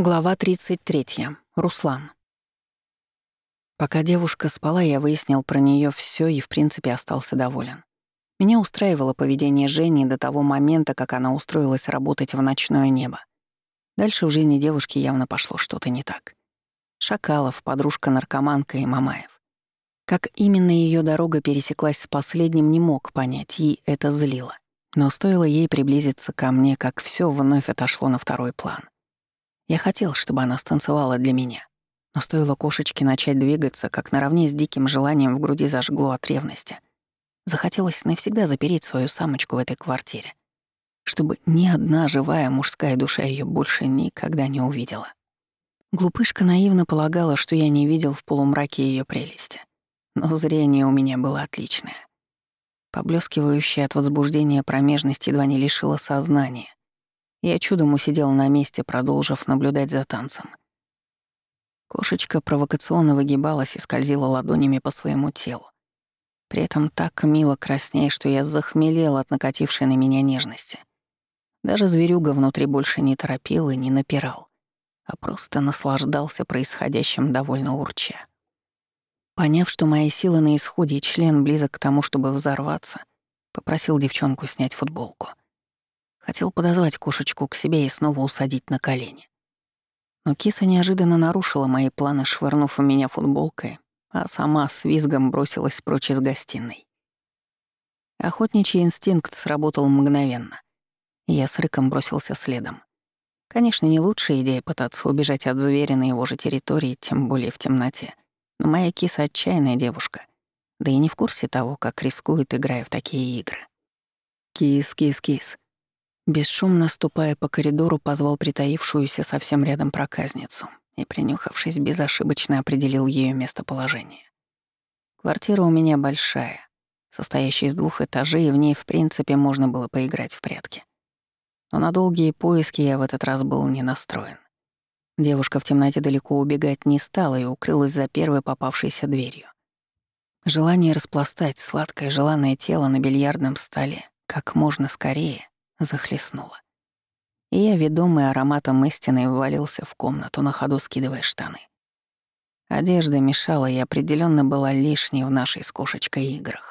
Глава 33. Руслан. Пока девушка спала, я выяснил про нее все и, в принципе, остался доволен. Меня устраивало поведение Жени до того момента, как она устроилась работать в ночное небо. Дальше в жизни девушки явно пошло что-то не так. Шакалов, подружка-наркоманка и Мамаев. Как именно ее дорога пересеклась с последним, не мог понять, и это злило. Но стоило ей приблизиться ко мне, как все вновь отошло на второй план — я хотел, чтобы она станцевала для меня. Но стоило кошечке начать двигаться, как наравне с диким желанием в груди зажгло от ревности. Захотелось навсегда запереть свою самочку в этой квартире, чтобы ни одна живая мужская душа ее больше никогда не увидела. Глупышка наивно полагала, что я не видел в полумраке ее прелести. Но зрение у меня было отличное. Поблескивающая от возбуждения промежность едва не лишила сознания, я чудом усидел на месте, продолжив наблюдать за танцем. Кошечка провокационно выгибалась и скользила ладонями по своему телу. При этом так мило краснее, что я захмелел от накатившей на меня нежности. Даже зверюга внутри больше не торопил и не напирал, а просто наслаждался происходящим довольно урча. Поняв, что моя сила на исходе и член близок к тому, чтобы взорваться, попросил девчонку снять футболку. Хотел подозвать кошечку к себе и снова усадить на колени. Но киса неожиданно нарушила мои планы, швырнув у меня футболкой, а сама с визгом бросилась прочь из гостиной. Охотничий инстинкт сработал мгновенно. Я с рыком бросился следом. Конечно, не лучшая идея пытаться убежать от зверя на его же территории, тем более в темноте. Но моя киса — отчаянная девушка. Да и не в курсе того, как рискует, играя в такие игры. «Кис, кис, кис», Бесшумно ступая по коридору, позвал притаившуюся совсем рядом проказницу и, принюхавшись, безошибочно определил ее местоположение. Квартира у меня большая, состоящая из двух этажей, и в ней, в принципе, можно было поиграть в прятки. Но на долгие поиски я в этот раз был не настроен. Девушка в темноте далеко убегать не стала и укрылась за первой попавшейся дверью. Желание распластать сладкое желанное тело на бильярдном столе как можно скорее захлестнуло. И я, ведомый ароматом истины, ввалился в комнату, на ходу скидывая штаны. Одежда мешала и определенно была лишней в нашей с кошечкой играх.